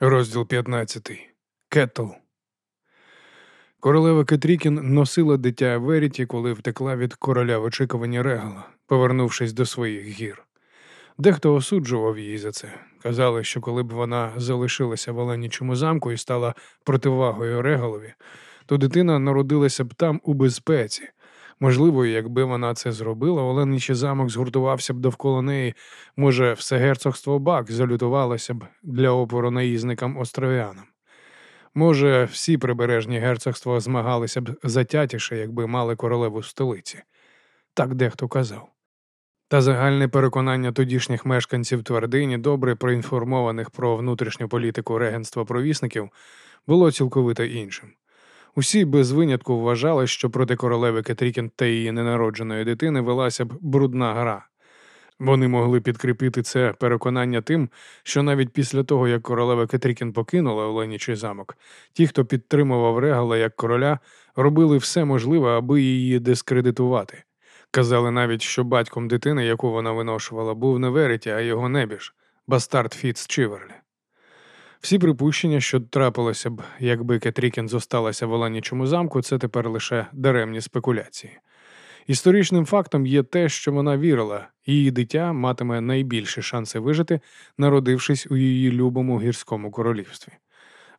Розділ 15. Кетл. Королева Кетрікін носила дитя Веріті, коли втекла від короля в очікуванні Регала, повернувшись до своїх гір. Дехто осуджував її за це. Казали, що коли б вона залишилася в Оленічому замку і стала противагою Регалові, то дитина народилася б там у безпеці. Можливо, якби вона це зробила, Оленичий замок згуртувався б довкола неї, може, все герцогство Бак залютувалося б для опору наїзникам остров'янам. Може, всі прибережні герцогства змагалися б затятіше, якби мали королеву в столиці. Так дехто казав. Та загальне переконання тодішніх мешканців твердині, добре проінформованих про внутрішню політику регенства провісників, було цілковито іншим. Усі без винятку вважали, що проти королеви Кетрікін та її ненародженої дитини велася б брудна гра. Вони могли підкріпити це переконання тим, що навіть після того, як королева Кетрікін покинула Оленічий замок, ті, хто підтримував Регала як короля, робили все можливе, аби її дискредитувати. Казали навіть, що батьком дитини, яку вона виношувала, був не Вереті, а його небіж, бастард Фіц Чиверлі. Всі припущення, що трапилося б, якби Кетрікін зосталася в Оланічому замку, це тепер лише даремні спекуляції. Історичним фактом є те, що вона вірила, її дитя матиме найбільші шанси вижити, народившись у її любому гірському королівстві.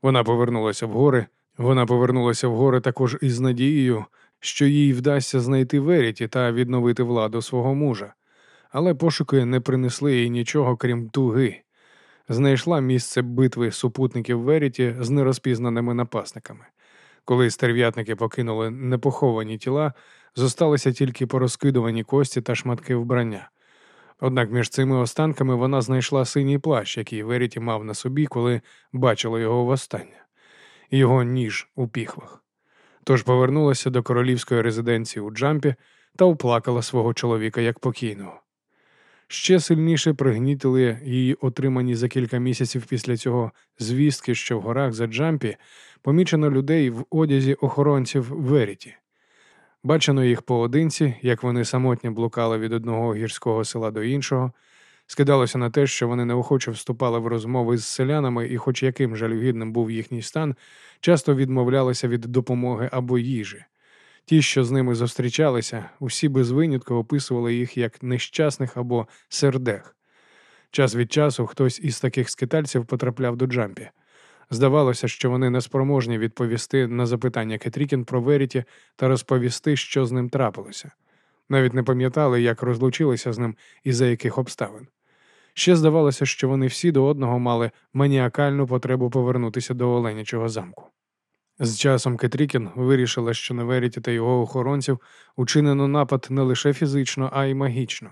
Вона повернулася в гори, вона повернулася в гори також із надією, що їй вдасться знайти Веріті та відновити владу свого мужа. Але пошуки не принесли їй нічого, крім туги. Знайшла місце битви супутників Веріті з нерозпізнаними напасниками. Коли стерв'ятники покинули непоховані тіла, зосталися тільки порозкидувані кості та шматки вбрання. Однак між цими останками вона знайшла синій плащ, який Веріті мав на собі, коли бачила його востаннє, його ніж у піхвах. Тож повернулася до королівської резиденції у Джампі та оплакала свого чоловіка як покійного. Ще сильніше пригнітили її отримані за кілька місяців після цього звістки, що в горах за Джампі помічено людей в одязі охоронців Веріті. Бачено їх поодинці, як вони самотньо блукали від одного гірського села до іншого. Скидалося на те, що вони неохоче вступали в розмови з селянами, і, хоч яким жалюгідним був їхній стан, часто відмовлялися від допомоги або їжі. Ті, що з ними зустрічалися, усі без винятку описували їх як нещасних або сердех. Час від часу хтось із таких скитальців потрапляв до Джампі. Здавалося, що вони неспроможні відповісти на запитання Кетрікін про Веріті та розповісти, що з ним трапилося. Навіть не пам'ятали, як розлучилися з ним і за яких обставин. Ще здавалося, що вони всі до одного мали маніакальну потребу повернутися до Оленячого замку. З часом Кетрікін вирішила, що на Веріті та його охоронців учинено напад не лише фізично, а й магічно.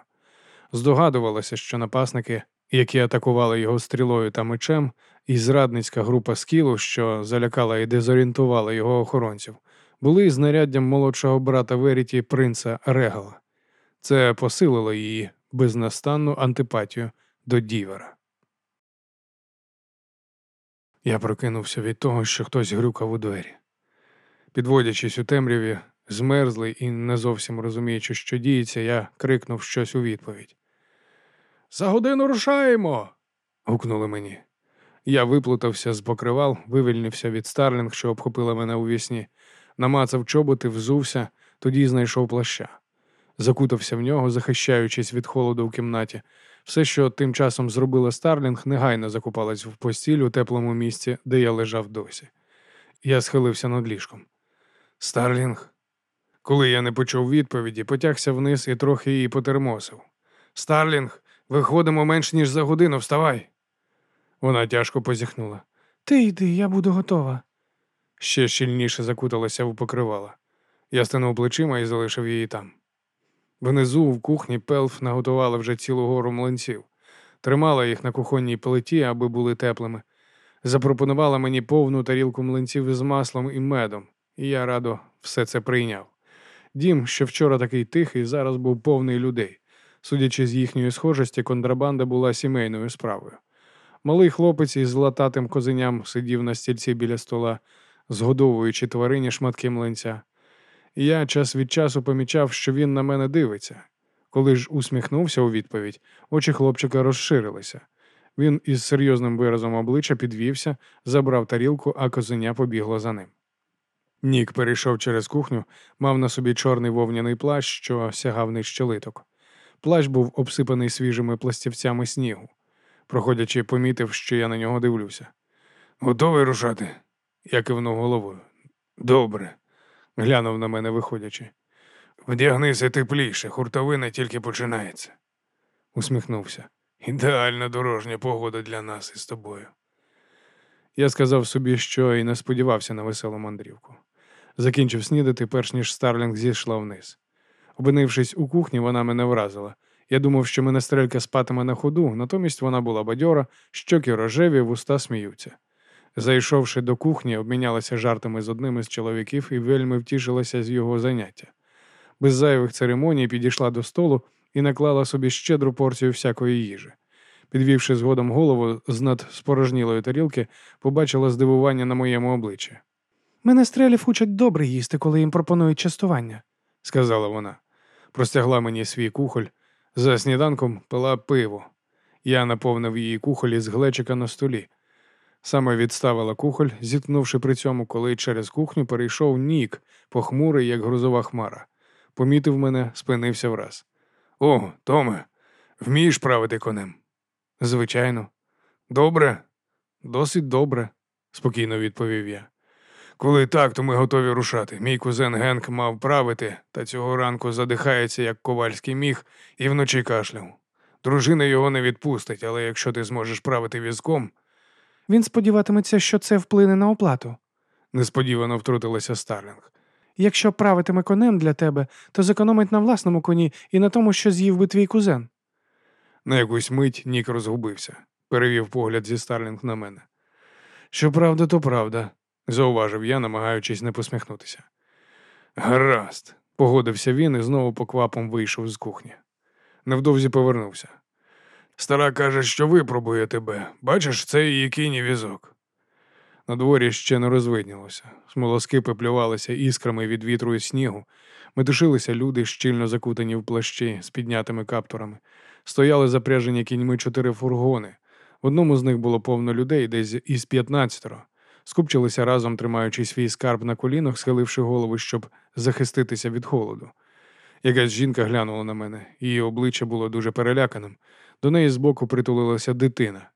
Здогадувалося, що напасники, які атакували його стрілою та мечем, і зрадницька група скілу, що залякала і дезорієнтувала його охоронців, були знаряддям молодшого брата Веріті принца Регала. Це посилило її безнастанну антипатію до дівера. Я прокинувся від того, що хтось грюкав у двері. Підводячись у темряві, змерзлий і не зовсім розуміючи, що діється, я крикнув щось у відповідь. За годину рушаємо. гукнули мені. Я виплутався з покривал, вивільнився від старлінг, що обхопила мене у вісні, намацав чоботи, взувся, тоді знайшов плаща. Закутався в нього, захищаючись від холоду в кімнаті. Все, що тим часом зробила Старлінг, негайно закупалась в постіль у теплому місці, де я лежав досі. Я схилився над ліжком. Старлінг. Коли я не почув відповіді, потягся вниз і трохи її потермосив. Старлінг, виходимо менш ніж за годину, вставай. Вона тяжко позіхнула. Ти йди, я буду готова. Ще щільніше закуталася в покривала. Я стенув плечима і залишив її там. Внизу в кухні Пелф наготувала вже цілу гору млинців, тримала їх на кухонній плиті, аби були теплими. Запропонувала мені повну тарілку млинців із маслом і медом, і я радо все це прийняв. Дім, що вчора такий тихий, зараз був повний людей. Судячи з їхньої схожості, контрабанда була сімейною справою. Малий хлопець із лататим козеням сидів на стільці біля стола, згодовуючи тварині шматки млинця. Я час від часу помічав, що він на мене дивиться. Коли ж усміхнувся у відповідь, очі хлопчика розширилися. Він із серйозним виразом обличчя підвівся, забрав тарілку, а козеня побігло за ним. Нік перейшов через кухню, мав на собі чорний вовняний плащ, що сягав нижче литок. Плащ був обсипаний свіжими пластівцями снігу. Проходячи, помітив, що я на нього дивлюся. Готовий рушати? Я кивнув головою. Добре, глянув на мене, виходячи. Вдягнися тепліше, хуртовина тільки починається. Усміхнувся. Ідеальна дорожня погода для нас із тобою. Я сказав собі, що і не сподівався на веселу мандрівку. Закінчив снідати, перш ніж Старлінг зійшла вниз. Опинившись у кухні, вона мене вразила. Я думав, що менестрелька спатиме на ходу, натомість вона була бадьора, щоки рожеві, вуста сміються. Зайшовши до кухні, обмінялася жартами з одним із чоловіків і вельми втішилася з його заняття. Без зайвих церемоній підійшла до столу і наклала собі щедру порцію всякої їжі. Підвівши згодом голову з над спорожнілої тарілки, побачила здивування на моєму обличчі. Мене стрелів учать добре їсти, коли їм пропонують частування. сказала вона. Простягла мені свій кухоль. За сніданком пила пиво. Я наповнив її кухоль із глечика на столі. Саме відставила кухоль, зіткнувши при цьому, коли через кухню перейшов нік, похмурий, як грузова хмара. Помітив мене, спинився враз. О, Томе, вмієш правити конем? Звичайно. Добре, досить добре, спокійно відповів я. Коли так, то ми готові рушати. Мій кузен Генк мав правити, та цього ранку задихається, як ковальський міг, і вночі кашляв. Дружина його не відпустить, але якщо ти зможеш правити візком, Він сподіватиметься, що це вплине на оплату. несподівано втрутилася Старлінг. Якщо правитиме конем для тебе, то зекономить на власному коні і на тому, що з'їв би твій кузен. На якусь мить Нік розгубився, перевів погляд зі Старлінг на мене. Що правда, то правда, зауважив я, намагаючись не посміхнутися. Гаразд, погодився він і знову поквапом вийшов з кухні. Невдовзі повернувся. Стара каже, що випробує тебе. Бачиш, це її кінь і візок. На дворі ще не розвиднілося. Смолоскипи плювалися іскрами від вітру і снігу. Метушилися люди, щільно закутані в плащі з піднятими каптурами. Стояли запряжені кіньми чотири фургони. В одному з них було повно людей, десь із п'ятнадцятеро. Скупчилися разом, тримаючи свій скарб на колінах, схиливши голову, щоб захиститися від холоду. Якась жінка глянула на мене, її обличчя було дуже переляканим. До неї збоку притулилася дитина.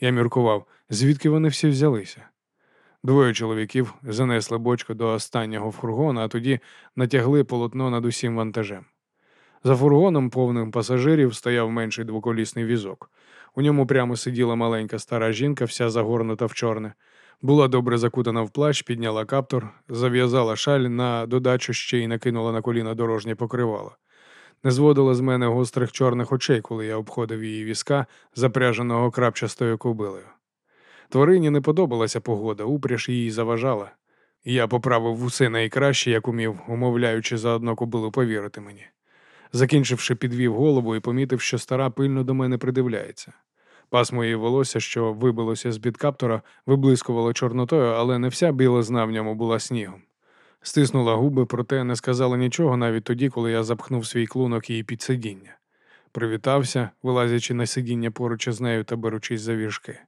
Я міркував, звідки вони всі взялися. Двоє чоловіків занесли бочку до останнього фургона, а тоді натягли полотно над усім вантажем. За фургоном, повним пасажирів, стояв менший двоколісний візок. У ньому прямо сиділа маленька стара жінка, вся загорнута в чорне. Була добре закутана в плащ, підняла каптур, зав'язала шаль на додачу ще й накинула на коліна дорожнє покривало. Не зводила з мене гострих чорних очей, коли я обходив її візка, запряженого крапчастою кобилею. Тварині не подобалася погода, упряж їй заважала. Я поправив усе найкраще, як умів, умовляючи заодно кобилу повірити мені. Закінчивши, підвів голову і помітив, що стара пильно до мене придивляється. Пас моєї волосся, що вибилося з-під каптора, виблискувало чорнотою, але не вся білизна в ньому була снігом. Стиснула губи, проте не сказала нічого навіть тоді, коли я запхнув свій клунок її під сидіння. Привітався, вилазячи на сидіння поруч із нею та беручись за віжки.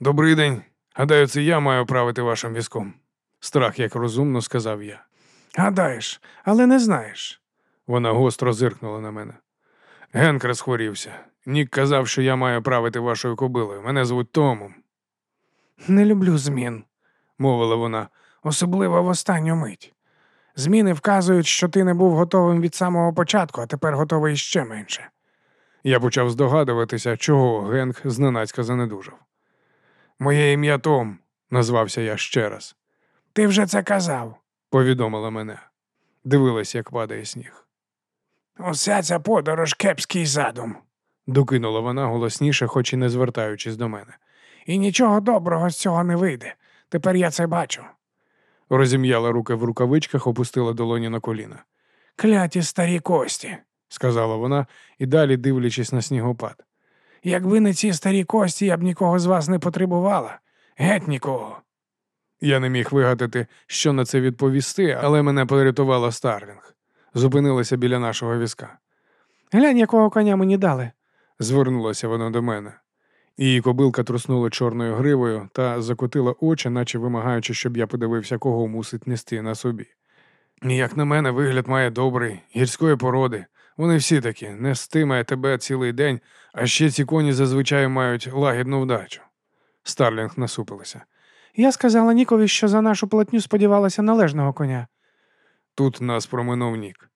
Добрий день. Гадаю, це я маю правити вашим візком. Страх, як розумно, сказав я. Гадаєш, але не знаєш. Вона гостро зиркнула на мене. Генк розхворівся. Нік казав, що я маю правити вашою кобилою. Мене звуть Томом, Не люблю змін, мовила вона. Особливо в останню мить. Зміни вказують, що ти не був готовим від самого початку, а тепер готовий ще менше. Я почав здогадуватися, чого Генк зненацька занедужав. Моє ім'я Том, назвався я ще раз, Ти вже це казав. повідомила мене. Дивилась, як падає сніг. Уся ця подорож кепський задум. Докинула вона голосніше, хоч і не звертаючись до мене. І нічого доброго з цього не вийде. Тепер я це бачу. Розім'яла руки в рукавичках, опустила долоні на коліна. Кляті старі кості. сказала вона і далі дивлячись на снігопад. Якби не ці старі кості, я б нікого з вас не потребувала. Геть нікого. Я не міг вигадати, що на це відповісти, але мене порятувала Старлінг. Зупинилася біля нашого візка. Глянь, якого коня мені дали. Звернулася вона до мене. Її кобилка труснула чорною гривою та закотила очі, наче вимагаючи, щоб я подивився, кого мусить нести на собі. Як на мене, вигляд має добрий, гірської породи. Вони всі такі, нестиме тебе цілий день, а ще ці коні зазвичай мають лагідну вдачу. Старлінг насупилася. Я сказала Нікові, що за нашу платню сподівалася належного коня. Тут нас проминув нік.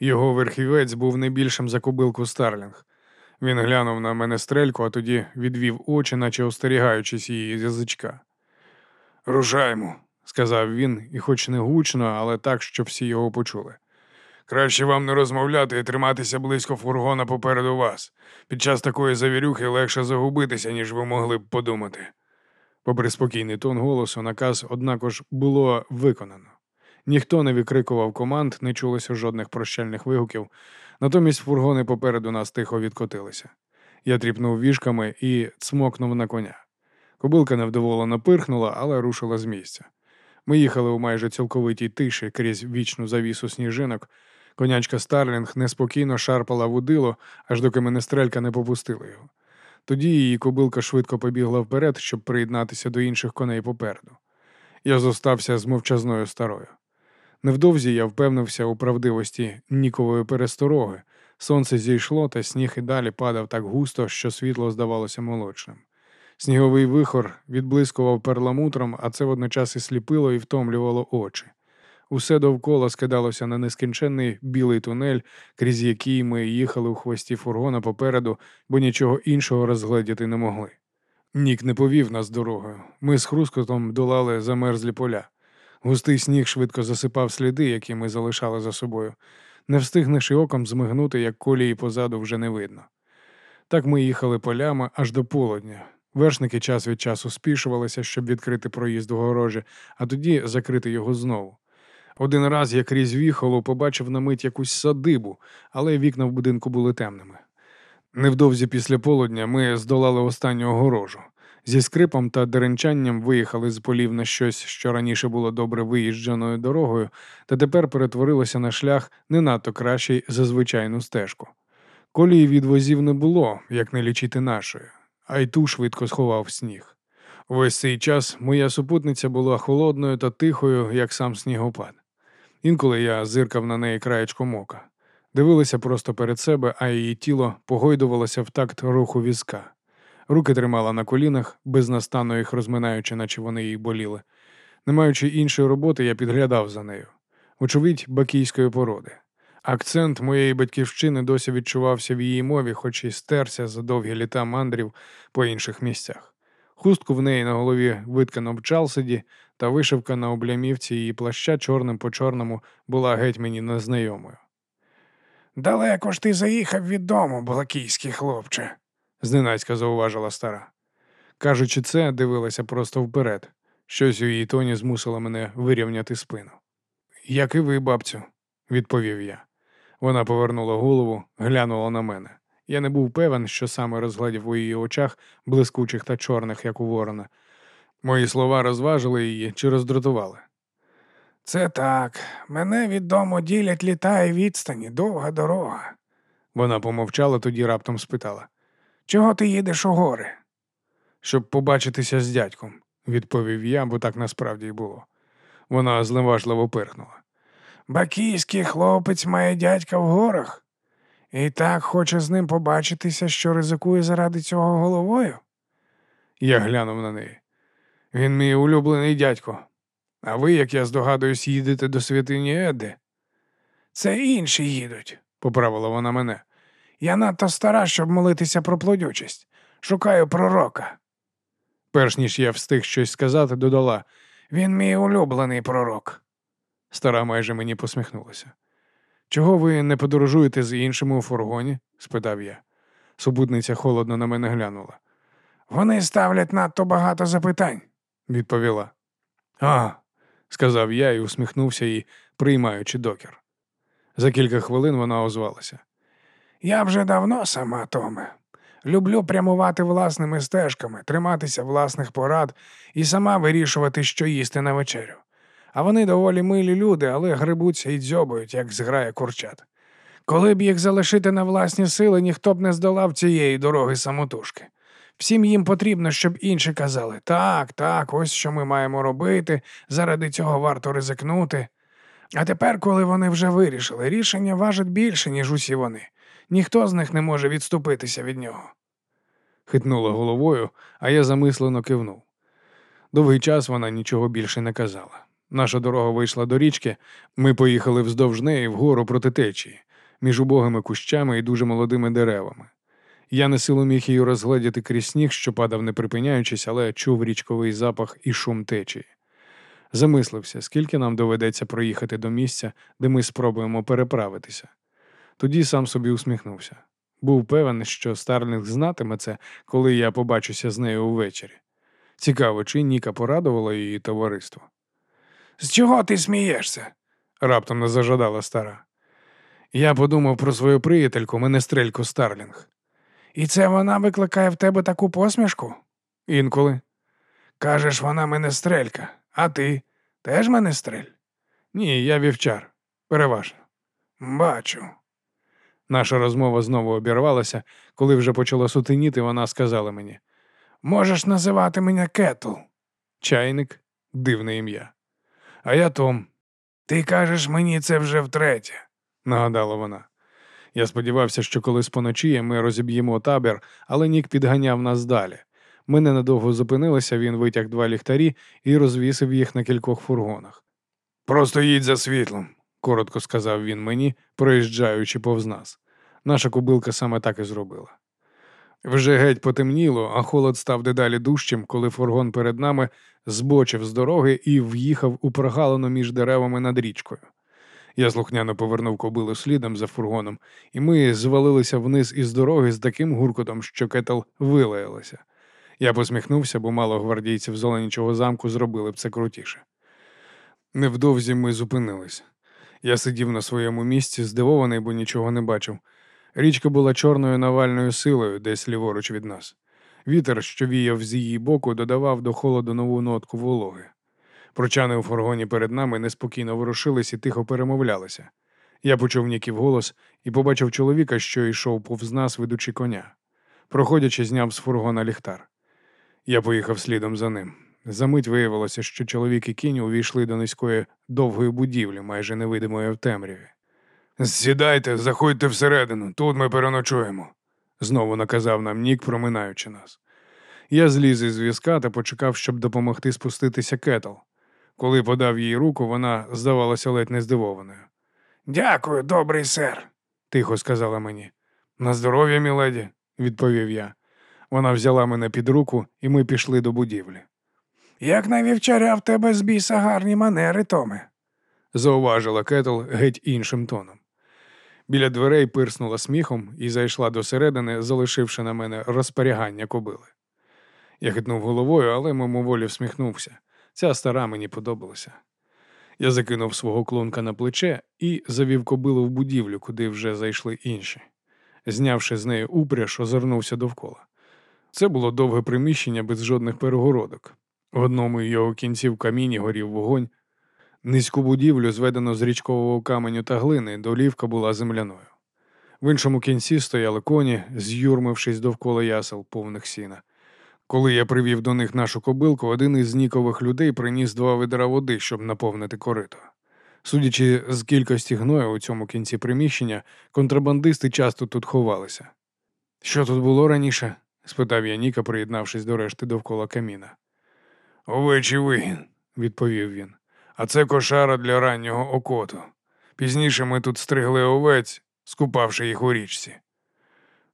Його верхівець був не більшим за кобилку Старлінг. Він глянув на мене стрельку, а тоді відвів очі, наче остерігаючись її з язичка. Рушаймо, сказав він, і хоч не гучно, але так, щоб всі його почули. Краще вам не розмовляти і триматися близько фургона попереду вас. Під час такої завірюхи легше загубитися, ніж ви могли б подумати. Попри спокійний тон голосу, наказ, однако ж, було виконано. Ніхто не викрикував команд, не чулося жодних прощальних вигуків, натомість фургони попереду нас тихо відкотилися. Я тріпнув віжками і цмокнув на коня. Кобилка невдоволено пирхнула, але рушила з місця. Ми їхали у майже цілковитій тиші крізь вічну завісу сніжинок. Конячка Старлінг неспокійно шарпала вудило, аж доки менестрелька не попустила його. Тоді її кобилка швидко побігла вперед, щоб приєднатися до інших коней попереду. Я зостався з мовчазною старою. Невдовзі я впевнився у правдивості нікової перестороги. Сонце зійшло, та сніг і далі падав так густо, що світло здавалося молочним. Сніговий вихор відблискував перламутром, а це водночас і сліпило і втомлювало очі. Усе довкола скидалося на нескінченний білий тунель, крізь який ми їхали у хвості фургона попереду, бо нічого іншого розгледіти не могли. Нік не повів нас дорогою. Ми з хрускотом долали замерзлі поля. Густий сніг швидко засипав сліди, які ми залишали за собою. Не встигнеш і оком змигнути, як колії позаду вже не видно. Так ми їхали полями аж до полудня. Вершники час від часу спішувалися, щоб відкрити проїзд у горожі, а тоді закрити його знову. Один раз я крізь віхолу побачив на мить якусь садибу, але вікна в будинку були темними. Невдовзі після полудня ми здолали останню огорожу. Зі скрипом та деренчанням виїхали з полів на щось, що раніше було добре виїждженою дорогою, та тепер перетворилося на шлях не надто кращий за звичайну стежку. Колії від возів не було, як не лічити нашої, а й ту швидко сховав сніг. Весь цей час моя супутниця була холодною та тихою, як сам снігопад. Інколи я зиркав на неї краєчком ока. Дивилася просто перед себе, а її тіло погойдувалося в такт руху візка. Руки тримала на колінах, безнастанно їх розминаючи, наче вони їй боліли. Не маючи іншої роботи, я підглядав за нею. Очевидь, бакійської породи. Акцент моєї батьківщини досі відчувався в її мові, хоч і стерся за довгі літа мандрів по інших місцях. Хустку в неї на голові виткано в чалсиді, та вишивка на облямівці її плаща чорним по чорному була геть мені незнайомою. Далеко ж ти заїхав від дому, балакійський хлопче, зненацька зауважила стара. Кажучи це, дивилася просто вперед. Щось у її тоні змусило мене вирівняти спину. Як і ви, бабцю, відповів я. Вона повернула голову, глянула на мене. Я не був певен, що саме розглядів у її очах, блискучих та чорних, як у ворона. Мої слова розважили її чи роздратували. Це так. Мене від дому ділять літа і відстані, довга дорога. Вона помовчала, тоді раптом спитала. Чого ти їдеш у гори? Щоб побачитися з дядьком, відповів я, бо так насправді й було. Вона зневажливо пирхнула. Бакійський хлопець має дядька в горах. І так хоче з ним побачитися, що ризикує заради цього головою? Я глянув на неї. Він мій улюблений дядько. А ви, як я здогадуюсь, їдете до святині Едди? Це інші їдуть, поправила вона мене. Я надто стара, щоб молитися про плодючість. Шукаю пророка. Перш ніж я встиг щось сказати, додала Він мій улюблений пророк. Стара майже мені посміхнулася. Чого ви не подорожуєте з іншими у фургоні? спитав я. Супутниця холодно на мене глянула. Вони ставлять надто багато запитань, відповіла. А, сказав я і усміхнувся їй, приймаючи докір. За кілька хвилин вона озвалася. Я вже давно сама, Томе. Люблю прямувати власними стежками, триматися власних порад і сама вирішувати, що їсти на вечерю. А вони доволі милі люди, але грибуться і дзьобають, як зграє курчат. Коли б їх залишити на власні сили, ніхто б не здолав цієї дороги самотужки. Всім їм потрібно, щоб інші казали так, так, ось що ми маємо робити, заради цього варто ризикнути. А тепер, коли вони вже вирішили, рішення важить більше, ніж усі вони. Ніхто з них не може відступитися від нього. Хитнула головою, а я замислено кивнув. Довгий час вона нічого більше не казала. Наша дорога вийшла до річки, ми поїхали вздовж неї вгору проти течії, між убогими кущами і дуже молодими деревами. Я не силу міг її розгледіти крізь сніг, що падав не припиняючись, але чув річковий запах і шум течії. Замислився, скільки нам доведеться проїхати до місця, де ми спробуємо переправитися. Тоді сам собі усміхнувся. Був певен, що Старлінг знатиме це, коли я побачуся з нею увечері. Цікаво, чи Ніка порадувала її товариство. З чого ти смієшся? Раптом не зажадала стара. Я подумав про свою приятельку, менестрельку Старлінг. І це вона викликає в тебе таку посмішку? Інколи. Кажеш, вона менестрелька, а ти теж менестрель? Ні, я вівчар. Переважно. Бачу. Наша розмова знову обірвалася, коли вже почало сутеніти, вона сказала мені Можеш називати мене Кетл. чайник, дивне ім'я. А я Том, Ти кажеш мені це вже втретє. нагадала вона. Я сподівався, що колись поночі ми розіб'ємо табір, але Нік підганяв нас далі. Ми ненадовго зупинилися, він витяг два ліхтарі і розвісив їх на кількох фургонах. Просто їдь за світлом, коротко сказав він мені, проїжджаючи повз нас. Наша кубилка саме так і зробила. Вже геть потемніло, а холод став дедалі дужчим, коли фургон перед нами збочив з дороги і в'їхав у прогалину між деревами над річкою. Я слухняно повернув кобилу слідом за фургоном, і ми звалилися вниз із дороги з таким гуркотом, що кетел вилаялася. Я посміхнувся, бо мало гвардійців з Оленічого замку зробили б це крутіше. Невдовзі ми зупинилися. Я сидів на своєму місці, здивований, бо нічого не бачив. Річка була чорною навальною силою, десь ліворуч від нас. Вітер, що віяв з її боку, додавав до холоду нову нотку вологи. Прочани у фургоні перед нами неспокійно ворушились і тихо перемовлялися. Я почув Ніків голос і побачив чоловіка, що йшов повз нас, ведучи коня. Проходячи, зняв з фургона ліхтар. Я поїхав слідом за ним. Замить виявилося, що чоловік і кінь увійшли до низької довгої будівлі, майже невидимої в темряві. Сідайте, заходьте всередину, тут ми переночуємо, знову наказав нам Нік, проминаючи нас. Я зліз із візка та почекав, щоб допомогти спуститися кетл. Коли подав їй руку, вона здавалася ледь не здивованою. Дякую, добрий сер. Тихо сказала мені. На здоров'я, міледі, відповів я. Вона взяла мене під руку, і ми пішли до будівлі. Як на вівчаря в тебе з біса гарні манери, Томе. Зауважила Кетл геть іншим тоном. Біля дверей пирснула сміхом і зайшла до середини, залишивши на мене розпорягання кобили. Я хитнув головою, але мимоволі всміхнувся. Ця стара мені подобалася. Я закинув свого клунка на плече і завів кобилу в будівлю, куди вже зайшли інші. Знявши з неї упряж, озирнувся довкола. Це було довге приміщення без жодних перегородок. В одному його кінці в каміні горів вогонь. Низьку будівлю зведено з річкового каменю та глини, долівка була земляною. В іншому кінці стояли коні, з'юрмившись довкола ясел, повних сіна. Коли я привів до них нашу кобилку, один із нікових людей приніс два ведра води, щоб наповнити корито. Судячи з кількості гною у цьому кінці приміщення, контрабандисти часто тут ховалися. Що тут було раніше? спитав я Ніка, приєднавшись до решти довкола каміна. Овечий вигін, відповів він. А це кошара для раннього окоту. Пізніше ми тут стригли овець, скупавши їх у річці.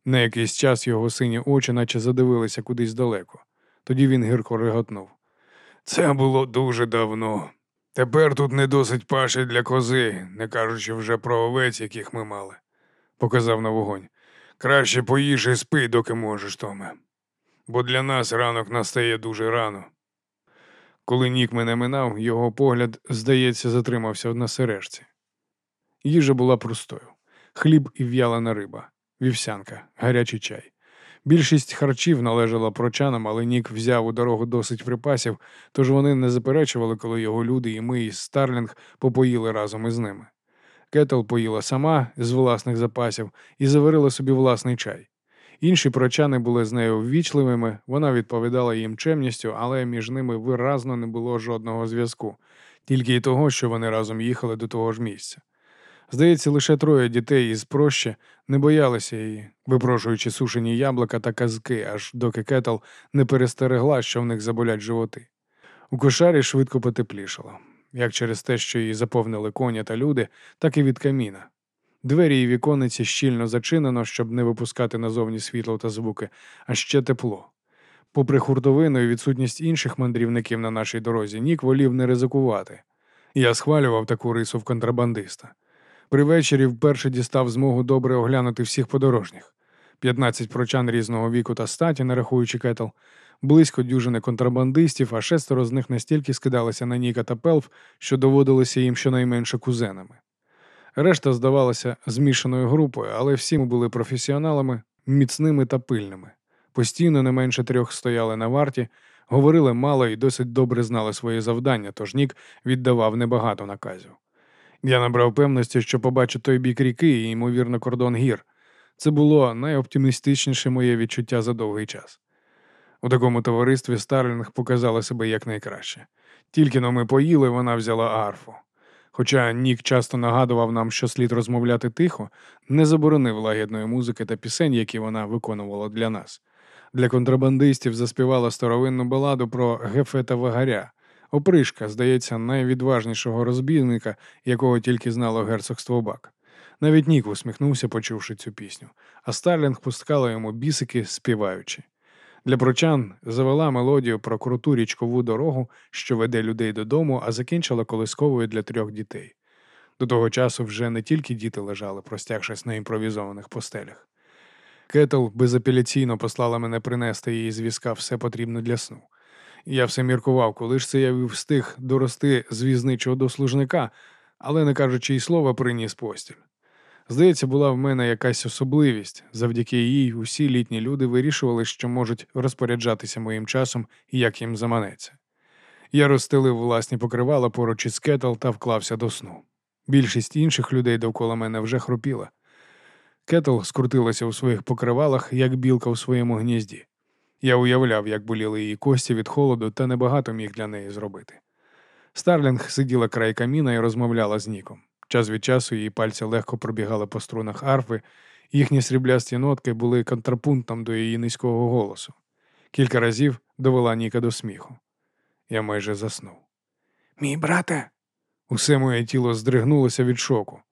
На якийсь час його сині очі наче задивилися кудись далеко. Тоді він гірко реготнув. Це було дуже давно. Тепер тут не досить паші для кози, не кажучи вже про овець, яких ми мали, показав на вогонь. Краще поїж і спи, доки можеш, Томе. Бо для нас ранок настає дуже рано. Коли нік мене минав, його погляд, здається, затримався на сережці. Їжа була простою: хліб і в'ялена риба, вівсянка, гарячий чай. Більшість харчів належала прочанам, але Нік взяв у дорогу досить припасів, тож вони не заперечували, коли його люди і ми із Старлінг попоїли разом із ними. Кетл поїла сама з власних запасів і заварила собі власний чай. Інші прочани були з нею ввічливими, вона відповідала їм чемністю, але між ними виразно не було жодного зв'язку, тільки й того, що вони разом їхали до того ж місця. Здається, лише троє дітей із проще не боялися її, випрошуючи сушені яблука та казки, аж доки кетл не перестерегла, що в них заболять животи. У кошарі швидко потеплішало, як через те, що її заповнили коні та люди, так і від каміна. Двері і вікониці щільно зачинено, щоб не випускати назовні світло та звуки, а ще тепло. Попри хуртовину і відсутність інших мандрівників на нашій дорозі, Нік волів не ризикувати. Я схвалював таку рису в контрабандиста. При вечері вперше дістав змогу добре оглянути всіх подорожніх. 15 прочан різного віку та статі, не рахуючи кетл, близько дюжини контрабандистів, а шестеро з них настільки скидалися на Ніка та Пелф, що доводилися їм щонайменше кузенами. Решта здавалася змішаною групою, але всі ми були професіоналами, міцними та пильними. Постійно не менше трьох стояли на варті, говорили мало і досить добре знали свої завдання, тож Нік віддавав небагато наказів. Я набрав певності, що побачу той бік ріки і, ймовірно, кордон гір. Це було найоптимістичніше моє відчуття за довгий час. У такому товаристві Старлінг показала себе якнайкраще. Тільки но ми поїли, вона взяла арфу. Хоча Нік часто нагадував нам, що слід розмовляти тихо, не заборонив лагідної музики та пісень, які вона виконувала для нас. Для контрабандистів заспівала старовинну баладу про Гефета Вагаря, опришка, здається, найвідважнішого розбійника, якого тільки знало герцогство Бак. Навіть Нік усміхнувся, почувши цю пісню, а Старлінг пускала йому бісики, співаючи. Для прочан завела мелодію про круту річкову дорогу, що веде людей додому, а закінчила колисковою для трьох дітей. До того часу вже не тільки діти лежали, простягшись на імпровізованих постелях. Кетл безапеляційно послала мене принести їй з візка все потрібне для сну. Я все міркував, коли ж це я встиг дорости з візничого до служника, але не кажучи й слова, приніс постіль. Здається, була в мене якась особливість, завдяки їй усі літні люди вирішували, що можуть розпоряджатися моїм часом як їм заманеться. Я розстелив власні покривала поруч із кетл та вклався до сну. Більшість інших людей довкола мене вже хропіла. Кетл скрутилася у своїх покривалах, як білка у своєму гнізді. Я уявляв, як боліли її кості від холоду, та небагато міг для неї зробити. Старлінг сиділа край каміна і розмовляла з Ніком. Час від часу її пальці легко пробігали по струнах арфи, їхні сріблясті нотки були контрапунктом до її низького голосу. Кілька разів довела Ніка до сміху. Я майже заснув. Мій брате, Усе моє тіло здригнулося від шоку.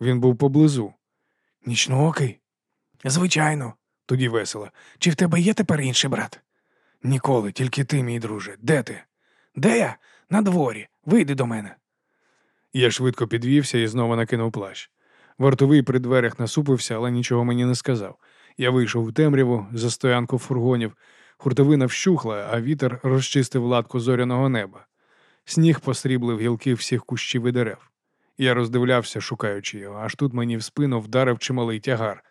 Він був поблизу. нічноокий? Звичайно, Тоді весело. чи в тебе є тепер інший брат? Ніколи, тільки ти, мій друже. Де ти? Де я? На дворі. Вийди до мене. Я швидко підвівся і знову накинув плащ. Вартовий при дверях насупився, але нічого мені не сказав. Я вийшов в темряву за стоянку фургонів. Хуртовина вщухла, а вітер розчистив латку зоряного неба. Сніг посріблив гілки всіх кущів і дерев. Я роздивлявся, шукаючи його, аж тут мені в спину вдарив чималий тягар.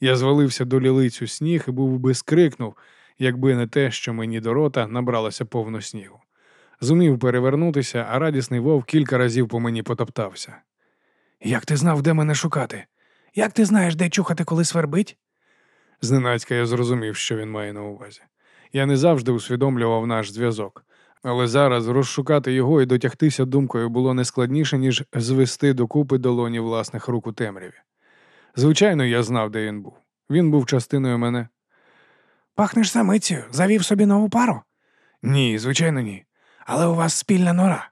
Я звалився до лілицю сніг і був би скрикнув, якби не те, що мені до рота набралося повно снігу. Зумів перевернутися, а радісний вовк кілька разів по мені потоптався. Як ти знав, де мене шукати? Як ти знаєш, де чухати, коли свербить? Зненацька я зрозумів, що він має на увазі. Я не завжди усвідомлював наш зв'язок, але зараз розшукати його і дотягтися думкою було не складніше, ніж звести докупи долоні власних рук у темряві. Звичайно, я знав, де він був. Він був частиною мене. Пахнеш самицею, завів собі нову пару, Ні, звичайно, ні. Але у вас спільна нора.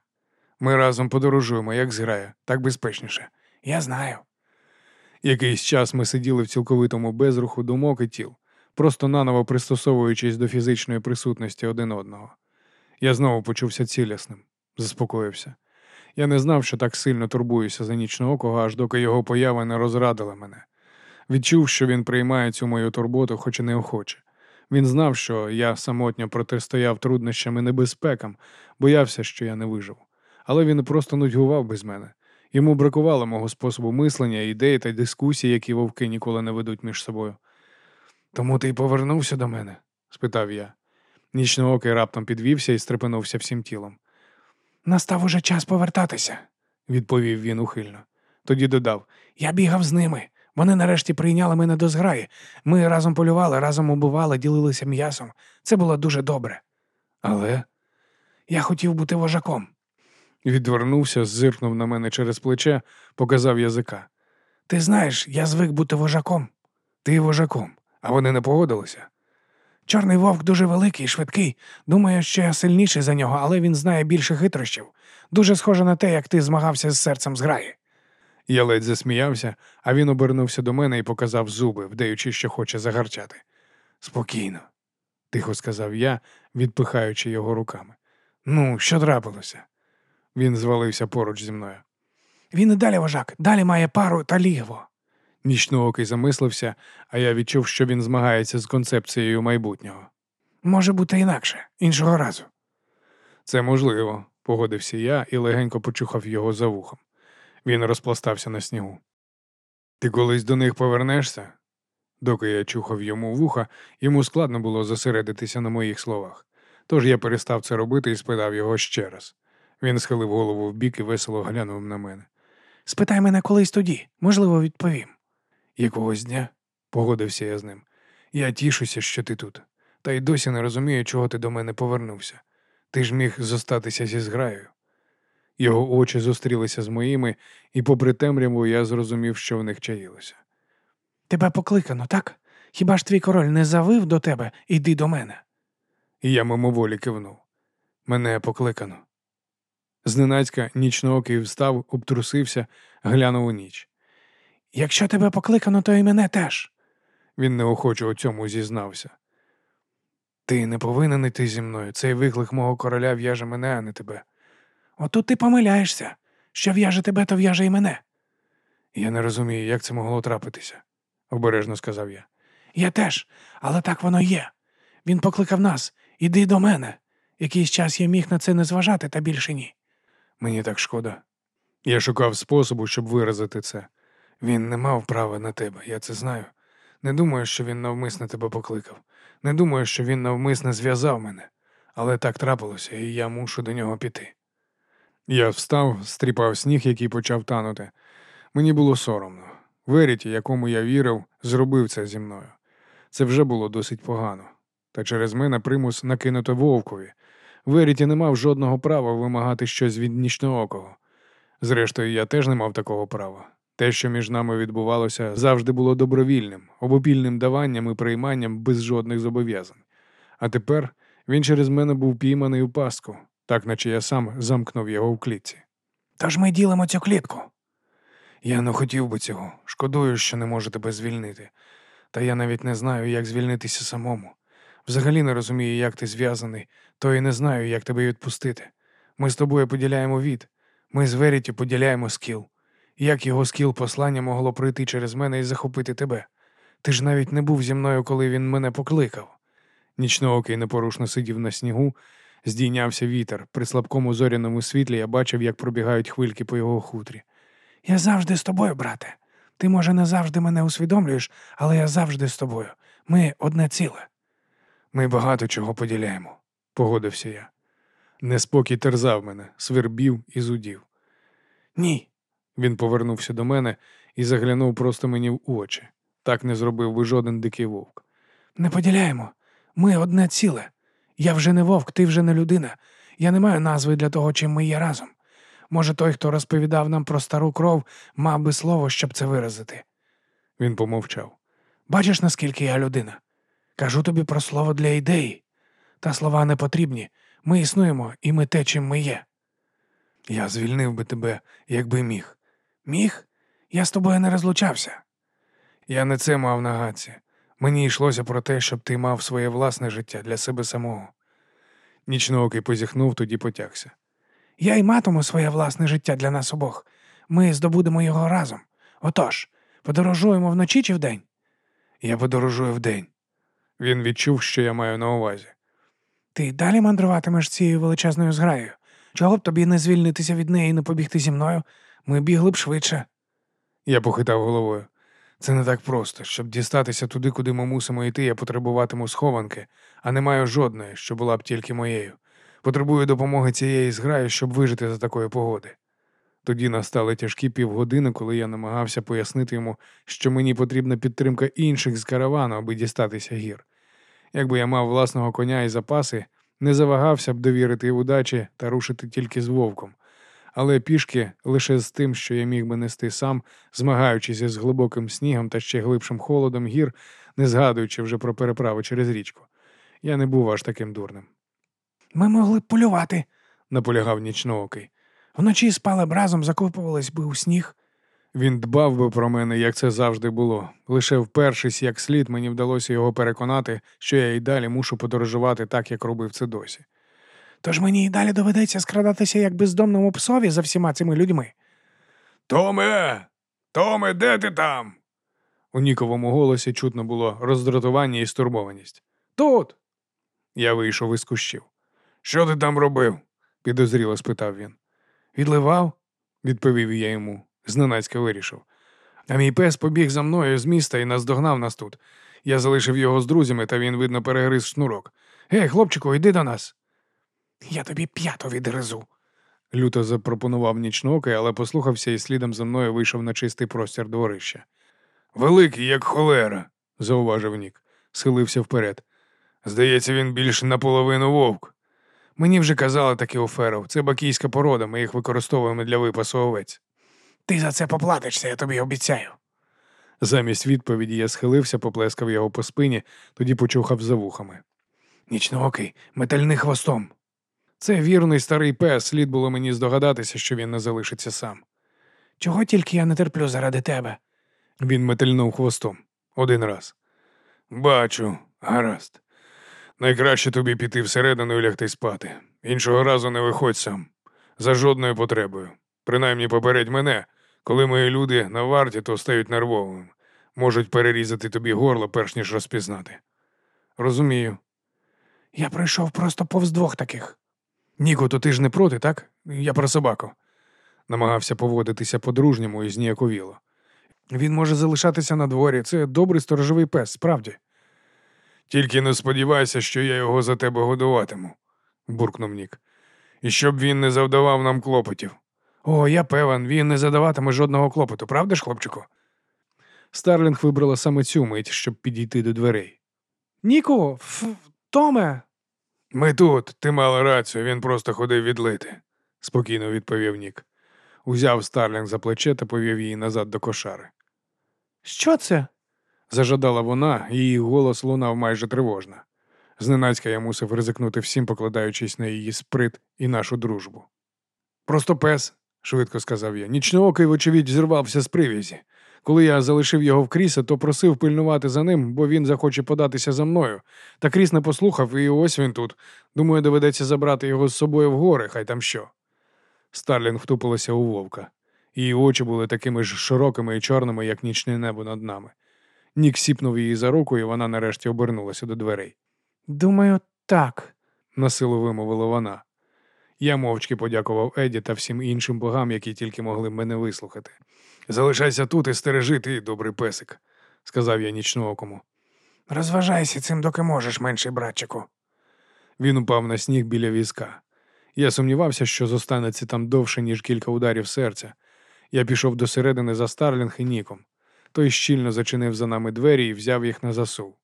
Ми разом подорожуємо, як зграя, так безпечніше. Я знаю. Якийсь час ми сиділи в цілковитому безруху думок і тіл, просто наново пристосовуючись до фізичної присутності один одного. Я знову почувся цілісним, заспокоївся. Я не знав, що так сильно турбуюся за нічноокого, аж доки його поява не розрадила мене. Відчув, що він приймає цю мою турботу, хоч і неохоче. Він знав, що я самотньо протистояв труднощам і небезпекам, боявся, що я не виживу. Але він просто нудьгував без мене. Йому бракувало мого способу мислення, ідей та дискусій, які вовки ніколи не ведуть між собою. Тому ти й повернувся до мене? спитав я. Нічноокий раптом підвівся і стрепенувся всім тілом. Настав уже час повертатися. Відповів він ухильно. Тоді додав: Я бігав з ними. Вони нарешті прийняли мене до зграї. Ми разом полювали, разом убивали, ділилися м'ясом. Це було дуже добре. Але Я хотів бути вожаком. відвернувся, зиркнув на мене через плече, показав язика. Ти знаєш, я звик бути вожаком. Ти вожаком, а вони не погодилися. Чорний вовк дуже великий, швидкий. Думаю, що я сильніший за нього, але він знає більше хитрощів. Дуже схоже на те, як ти змагався з серцем зграї. Я ледь засміявся, а він обернувся до мене і показав зуби, вдаючи, що хоче загарчати. Спокійно, тихо сказав я, відпихаючи його руками. Ну, що трапилося? Він звалився поруч зі мною. Він і далі вожак, далі має пару та лігво. Нічноокий замислився, а я відчув, що він змагається з концепцією майбутнього. Може бути інакше, іншого разу. Це можливо, погодився я і легенько почухав його за вухом. Він розпластався на снігу. Ти колись до них повернешся? Доки я чухав йому вуха, йому складно було зосередитися на моїх словах. Тож я перестав це робити і спитав його ще раз. Він схилив голову вбік і весело глянув на мене. Спитай мене колись тоді, можливо, відповім. Якогось дня, погодився я з ним. Я тішуся, що ти тут, та й досі не розумію, чого ти до мене повернувся. Ти ж міг зостатися зі зграєю. Його очі зустрілися з моїми, і, попри темряву, я зрозумів, що в них чаїлося. Тебе покликано, так? Хіба ж твій король не завив до тебе, іди до мене. І я мимоволі кивнув. Мене покликано. Зненацька нічноокий встав, обтрусився, глянув у ніч. Якщо тебе покликано, то і мене теж. Він неохоче у цьому зізнався. Ти не повинен іти зі мною. Цей виклик мого короля в'яже мене, а не тебе. Отут ти помиляєшся. Що в'яже тебе, то в'яже і мене. Я не розумію, як це могло трапитися, обережно сказав я. Я теж, але так воно є. Він покликав нас іди до мене. Якийсь час я міг на це не зважати, та більше ні. Мені так шкода. Я шукав способу, щоб виразити це. Він не мав права на тебе, я це знаю. Не думаю, що він навмисно тебе покликав. Не думаю, що він навмисно зв'язав мене, але так трапилося, і я мушу до нього піти. Я встав, стріпав сніг, який почав танути. Мені було соромно. Веріті, якому я вірив, зробив це зі мною. Це вже було досить погано. Та через мене примус накинуто вовкові. Веріті не мав жодного права вимагати щось від нічноокого. Зрештою, я теж не мав такого права. Те, що між нами відбувалося, завжди було добровільним, обопільним даванням і прийманням без жодних зобов'язань. А тепер він через мене був пійманий у пастку, так наче я сам замкнув його в клітці. Тож ми ділимо цю клітку. Я не хотів би цього. Шкодую, що не можу тебе звільнити. Та я навіть не знаю, як звільнитися самому. Взагалі не розумію, як ти зв'язаний, то і не знаю, як тебе відпустити. Ми з тобою поділяємо від. Ми з Веріті поділяємо скіл. Як його скіл послання могло пройти через мене і захопити тебе? Ти ж навіть не був зі мною, коли він мене покликав. Нічноокий непорушно сидів на снігу, здійнявся вітер. При слабкому зоряному світлі я бачив, як пробігають хвильки по його хутрі. Я завжди з тобою, брате. Ти, може, не завжди мене усвідомлюєш, але я завжди з тобою. Ми одне ціле. Ми багато чого поділяємо, погодився я. Неспокій терзав мене, свербів і зудів. Ні. Він повернувся до мене і заглянув просто мені в очі. Так не зробив би жоден дикий вовк. Не поділяємо. Ми одне ціле. Я вже не вовк, ти вже не людина. Я не маю назви для того, чим ми є разом. Може, той, хто розповідав нам про стару кров, мав би слово, щоб це виразити. Він помовчав. Бачиш, наскільки я людина? Кажу тобі про слово для ідеї. Та слова не потрібні. Ми існуємо, і ми те, чим ми є. Я звільнив би тебе, якби міг. Міг? Я з тобою не розлучався. Я не це мав на гадці. Мені йшлося про те, щоб ти мав своє власне життя для себе самого. Нічноокий позіхнув, тоді потягся. Я й матиму своє власне життя для нас обох. Ми здобудемо його разом. Отож, подорожуємо вночі чи вдень? Я подорожую вдень. Він відчув, що я маю на увазі. Ти далі мандруватимеш цією величезною зграєю. Чого б тобі не звільнитися від неї і не побігти зі мною? Ми бігли б швидше. Я похитав головою. Це не так просто. Щоб дістатися туди, куди ми мусимо йти, я потребуватиму схованки, а не маю жодної, що була б тільки моєю. Потребую допомоги цієї зграї, щоб вижити за такої погоди. Тоді настали тяжкі півгодини, коли я намагався пояснити йому, що мені потрібна підтримка інших з каравану, аби дістатися гір. Якби я мав власного коня і запаси, не завагався б довірити удачі та рушити тільки з вовком. Але пішки лише з тим, що я міг би нести сам, змагаючись із глибоким снігом та ще глибшим холодом гір, не згадуючи вже про переправи через річку. Я не був аж таким дурним, Ми могли б полювати. наполягав нічноокий. Вночі спали б разом, закопувались би у сніг. Він дбав би про мене, як це завжди було. Лише впершись як слід, мені вдалося його переконати, що я й далі мушу подорожувати так, як робив це досі. Тож мені й далі доведеться скрадатися як бездомному псові за всіма цими людьми. Томе, Томе, де ти там? У Ніковому голосі чутно було роздратування і стурбованість. Тут. Я вийшов із кущів. Що ти там робив? підозріло спитав він. Відливав, відповів я йому. Зненацька вирішив. А мій пес побіг за мною з міста і наздогнав нас тут. Я залишив його з друзями, та він, видно, перегриз шнурок. Гей, хлопчику, йди до нас. Я тобі п'ято відгризу. Люто запропонував нічнокий, але послухався і слідом за мною вийшов на чистий простір дворища. Великий, як холера, зауважив Нік, схилився вперед. Здається, він більш наполовину вовк. Мені вже казали такі у феров. Це бакійська порода, ми їх використовуємо для випасу овець. Ти за це поплатишся, я тобі обіцяю. Замість відповіді я схилився, поплескав його по спині, тоді почухав за вухами. Нічноокий, метальний хвостом. Це вірний старий пес, слід було мені здогадатися, що він не залишиться сам. Чого тільки я не терплю заради тебе. Він метельнув хвостом один раз. Бачу, гаразд. Найкраще тобі піти всередину і лягти спати. Іншого разу не виходь сам. За жодною потребою. Принаймні попередь мене, коли мої люди на варті, то стають нервовими. Можуть перерізати тобі горло, перш ніж розпізнати. Розумію. Я пройшов просто повз двох таких. Ніко, то ти ж не проти, так? Я про собаку. Намагався поводитися по-дружньому і зніяковіло. Він може залишатися на дворі. Це добрий сторожовий пес, справді. Тільки не сподівайся, що я його за тебе годуватиму, буркнув Нік. І щоб він не завдавав нам клопотів. О, я певен, він не задаватиме жодного клопоту, правда ж, хлопчику? Старлінг вибрала саме цю мить, щоб підійти до дверей. Ніку, ф... Томе. Ми тут, ти мала рацію, він просто ходив відлити, спокійно відповів Нік. Узяв Старлінг за плече та повів її назад до кошари. Що це? Зажадала вона, і її голос лунав майже тривожно. Зненацька я мусив ризикнути всім, покладаючись на її сприт і нашу дружбу. Просто пес, швидко сказав я. Нічноокий, вочевидь, зірвався з прив'язі. Коли я залишив його в кріса, то просив пильнувати за ним, бо він захоче податися за мною. Та кріс не послухав, і ось він тут. Думаю, доведеться забрати його з собою в гори, хай там що. Старлінг втупилася у вовка. Її очі були такими ж широкими і чорними, як нічне небо над нами. Нік сіпнув її за руку, і вона нарешті обернулася до дверей. Думаю, так. Насилу вимовила вона. Я мовчки подякував Еді та всім іншим богам, які тільки могли мене вислухати. Залишайся тут і стережи ти, добрий песик, сказав я нічноокому. Розважайся цим, доки можеш, менший братчику. Він упав на сніг біля візка. Я сумнівався, що зостанеться там довше, ніж кілька ударів серця. Я пішов до середини за Старлінг і Ніком. Той щільно зачинив за нами двері і взяв їх на засув.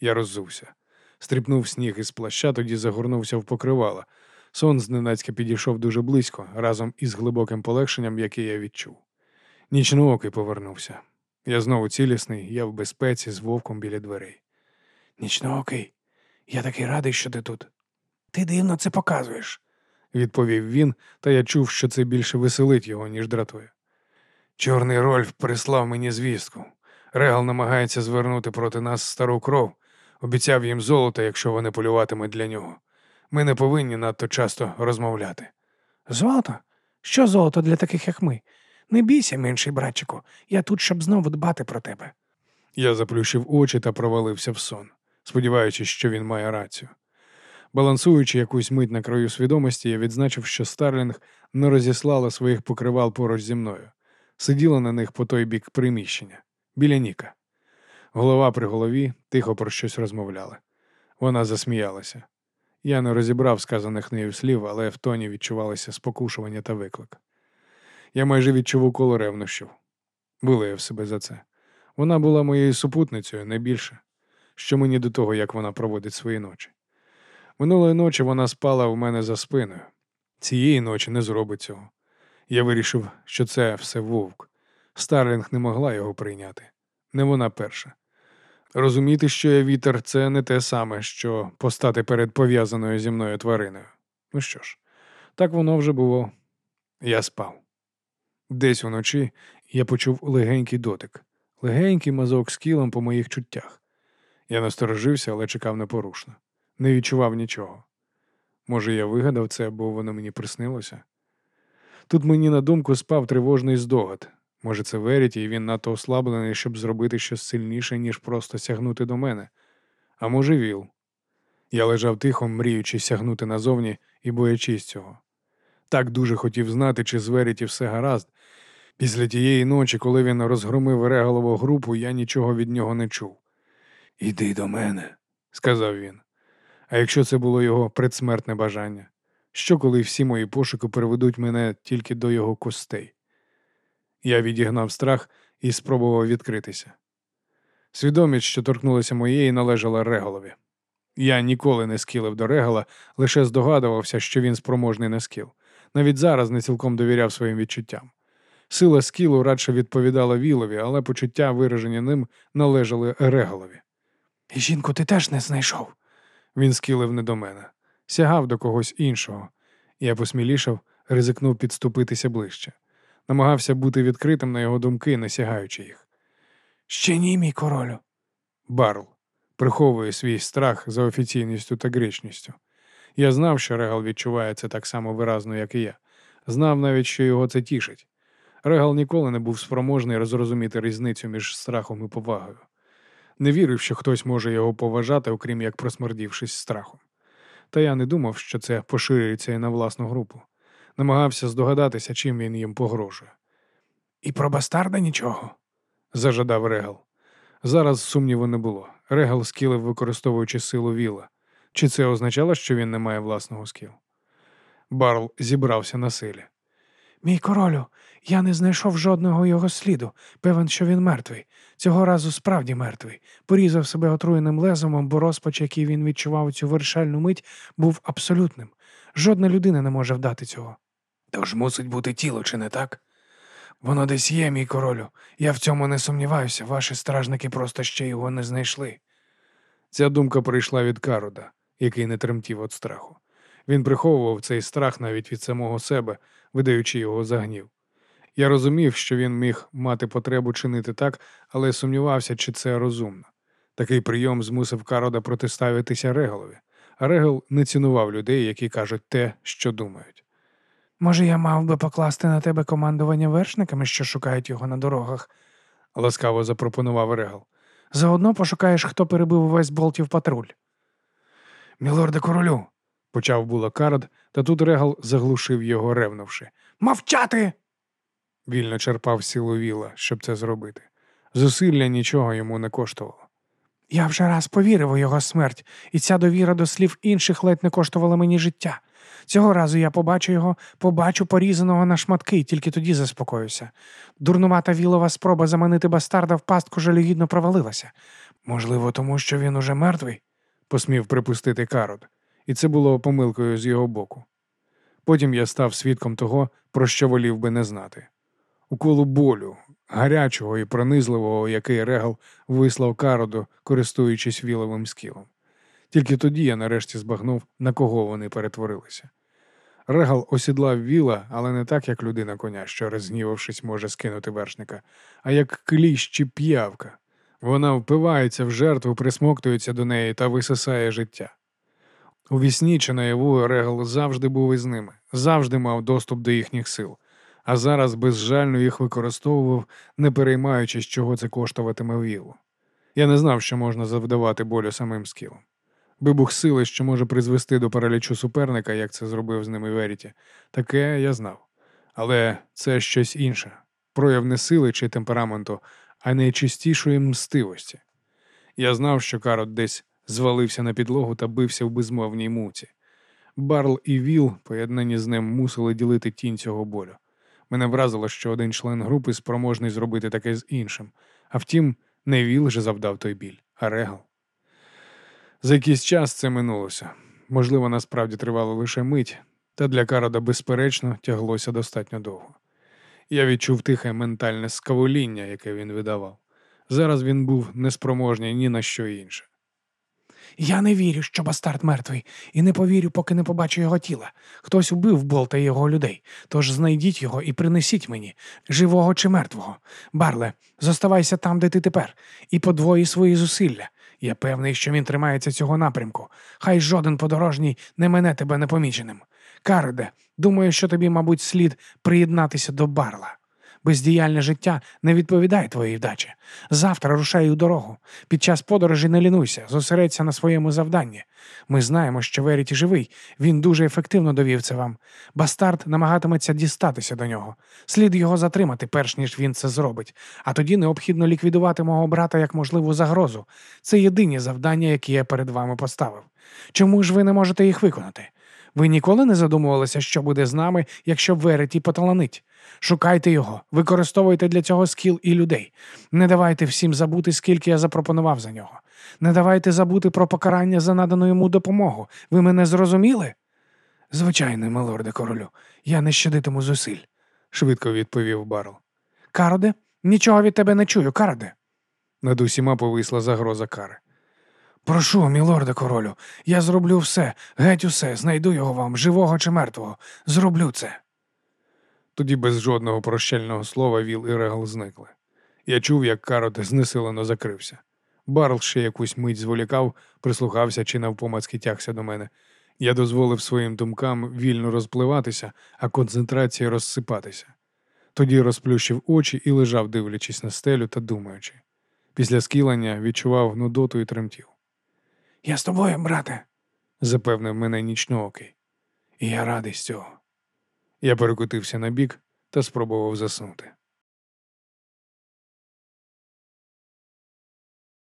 Я роззувся. Стріпнув сніг із плаща, тоді загорнувся в покривало. Сон зненацька підійшов дуже близько, разом із глибоким полегшенням, яке я відчув. Нічноокий повернувся. Я знову цілісний, я в безпеці з вовком біля дверей. Нічноокий, я такий радий, що ти тут. Ти дивно це показуєш. відповів він, та я чув, що це більше веселить його, ніж дратує. Чорний Рольф прислав мені звістку. Регал намагається звернути проти нас стару кров, обіцяв їм золото, якщо вони полюватимуть для нього. Ми не повинні надто часто розмовляти. Золото? Що золото для таких, як ми? Не бійся, менший братчику, я тут, щоб знову дбати про тебе. Я заплющив очі та провалився в сон, сподіваючись, що він має рацію. Балансуючи якусь мить на краю свідомості, я відзначив, що Старлінг не розіслала своїх покривал поруч зі мною, сиділа на них по той бік приміщення, біля Ніка. Голова при голові тихо про щось розмовляла. Вона засміялася. Я не розібрав сказаних нею слів, але в тоні відчувалося спокушування та виклик. Я майже відчув укол ревнощів. Вилаяв себе за це. Вона була моєю супутницею, не більше. Що мені до того, як вона проводить свої ночі. Минулої ночі вона спала в мене за спиною. Цієї ночі не зробить цього. Я вирішив, що це все вовк. Старлінг не могла його прийняти. Не вона перша. Розуміти, що я вітер, це не те саме, що постати перед пов'язаною зі мною твариною. Ну що ж, так воно вже було. Я спав. Десь уночі я почув легенький дотик, легенький мазок з кілом по моїх чуттях. Я насторожився, але чекав непорушно. Не відчував нічого. Може, я вигадав це, бо воно мені приснилося. Тут мені на думку спав тривожний здогад. Може, це Веріті, і він надто ослаблений, щоб зробити щось сильніше, ніж просто сягнути до мене. А може, віл. Я лежав тихо, мріючи сягнути назовні і боячись цього. Так дуже хотів знати, чи з Веріті все гаразд. Після тієї ночі, коли він розгромив реголову групу, я нічого від нього не чув. Іди до мене, сказав він. А якщо це було його предсмертне бажання, що коли всі мої пошуки приведуть мене тільки до його костей? Я відігнав страх і спробував відкритися. Свідомість, що торкнулася моєї, належала Реголові. Я ніколи не скілив до Регала, лише здогадувався, що він спроможний на скіл. Навіть зараз не цілком довіряв своїм відчуттям. Сила скілу радше відповідала Вілові, але почуття, виражені ним, належали Реголові. І жінку ти теж не знайшов. Він скілив не до мене, сягав до когось іншого. Я посмілішав, ризикнув підступитися ближче, намагався бути відкритим на його думки, не сягаючи їх. Ще ні, мій королю. Барл приховує свій страх за офіційністю та гречністю. Я знав, що Регал відчуває це так само виразно, як і я. Знав навіть, що його це тішить. Регал ніколи не був спроможний розрозуміти різницю між страхом і повагою. Не вірив, що хтось може його поважати, окрім як просмердівшись страхом. Та я не думав, що це поширюється і на власну групу. Намагався здогадатися, чим він їм погрожує. І про бастарда нічого. Зажадав Регал. Зараз сумніву не було. Регал скілив, використовуючи силу віла. Чи це означало, що він не має власного скілу? Барл зібрався на силі. Мій королю, я не знайшов жодного його сліду. Певен, що він мертвий. Цього разу справді мертвий. Порізав себе отруєним лезомом, бо розпач, який він відчував у цю вирішальну мить, був абсолютним. Жодна людина не може вдати цього. Тож мусить бути тіло, чи не так? Воно десь є, мій королю. Я в цьому не сумніваюся. Ваші стражники просто ще його не знайшли. Ця думка прийшла від Каруда, який не тремтів від страху. Він приховував цей страх навіть від самого себе, видаючи його за гнів. Я розумів, що він міг мати потребу чинити так, але сумнівався, чи це розумно. Такий прийом змусив Карода протиставитися Реголові, а Регол не цінував людей, які кажуть те, що думають. Може, я мав би покласти на тебе командування вершниками, що шукають його на дорогах, ласкаво запропонував Регал. Заодно пошукаєш, хто перебив увесь болтів патруль. Мілорде королю, почав було Карод, та тут Регал заглушив його, ревнувши. Мовчати! Вільно черпав силу віла, щоб це зробити. Зусилля нічого йому не коштувало. Я вже раз повірив у його смерть, і ця довіра до слів інших ледь не коштувала мені життя. Цього разу я побачу його, побачу порізаного на шматки, і тільки тоді заспокоюся. Дурнувата вілова спроба заманити бастарда в пастку жалюгідно провалилася. Можливо, тому що він уже мертвий, посмів припустити Карод, і це було помилкою з його боку. Потім я став свідком того, про що волів би не знати. Уколу болю, гарячого і пронизливого, який Регал вислав Кароду, користуючись віловим скілом. Тільки тоді я нарешті збагнув, на кого вони перетворилися. Регал осідлав віла, але не так, як людина коня, що, розгнівавшись, може скинути вершника, а як кліщ чи п'явка. Вона впивається в жертву, присмоктується до неї та висисає життя. У вісні чи наяву Регал завжди був із ними, завжди мав доступ до їхніх сил, а зараз безжально їх використовував, не переймаючись, чого це коштуватиме вілу. Я не знав, що можна завдавати болю самим скілом. Вибух сили, що може призвести до паралічу суперника, як це зробив з ними Веріті, таке я знав. Але це щось інше прояв не сили чи темпераменту, а найчистішої мстивості. Я знав, що Карот десь звалився на підлогу та бився в безмовній муці. Барл і Віл, поєднані з ним, мусили ділити тінь цього болю. Мене вразило, що один член групи спроможний зробити таке з іншим. А втім, не Віл же завдав той біль, а Регал. За якийсь час це минулося. Можливо, насправді тривало лише мить, та для Карода, безперечно, тяглося достатньо довго. Я відчув тихе ментальне скавоління, яке він видавав. Зараз він був неспроможний ні на що інше. Я не вірю, що бастард мертвий, і не повірю, поки не побачу його тіла. Хтось убив Болта його людей. Тож знайдіть його і принесіть мені, живого чи мертвого. Барле, зоставайся там, де ти тепер, і подвої свої зусилля. Я певний, що він тримається цього напрямку. Хай жоден подорожній не мене тебе непоміченим. Карде, думаю, що тобі, мабуть, слід приєднатися до барла. Бездіяльне життя не відповідає твоїй вдачі. Завтра рушай у дорогу. Під час подорожі не лінуйся, зосередься на своєму завданні. Ми знаємо, що Веріті живий. Він дуже ефективно довів це вам. Бастард намагатиметься дістатися до нього. Слід його затримати, перш ніж він це зробить. А тоді необхідно ліквідувати мого брата як можливу загрозу. Це єдині завдання, які я перед вами поставив. Чому ж ви не можете їх виконати? Ви ніколи не задумувалися, що буде з нами, якщо Вереті поталанить? Шукайте його, використовуйте для цього скіл і людей. Не давайте всім забути, скільки я запропонував за нього. Не давайте забути про покарання за надану йому допомогу. Ви мене зрозуміли? Звичайно, милорде королю, я не щадитиму зусиль, швидко відповів Барл. Кароде, нічого від тебе не чую, Кароде. Над усіма повисла загроза кари. Прошу, мілорде королю, я зроблю все, геть усе, знайду його вам, живого чи мертвого. Зроблю це. Тоді без жодного прощального слова Віл і Регал зникли. Я чув, як Карот знесилено закрився. Барл ще якусь мить зволікав, прислухався чи навпомацьки тягся до мене. Я дозволив своїм думкам вільно розпливатися, а концентрації розсипатися. Тоді розплющив очі і лежав, дивлячись на стелю та думаючи. Після скілення відчував нудоту і тремтів. Я з тобою, брате, запевнив мене нічноокий. і я радий з цього. Я перекотився на бік та спробував заснути.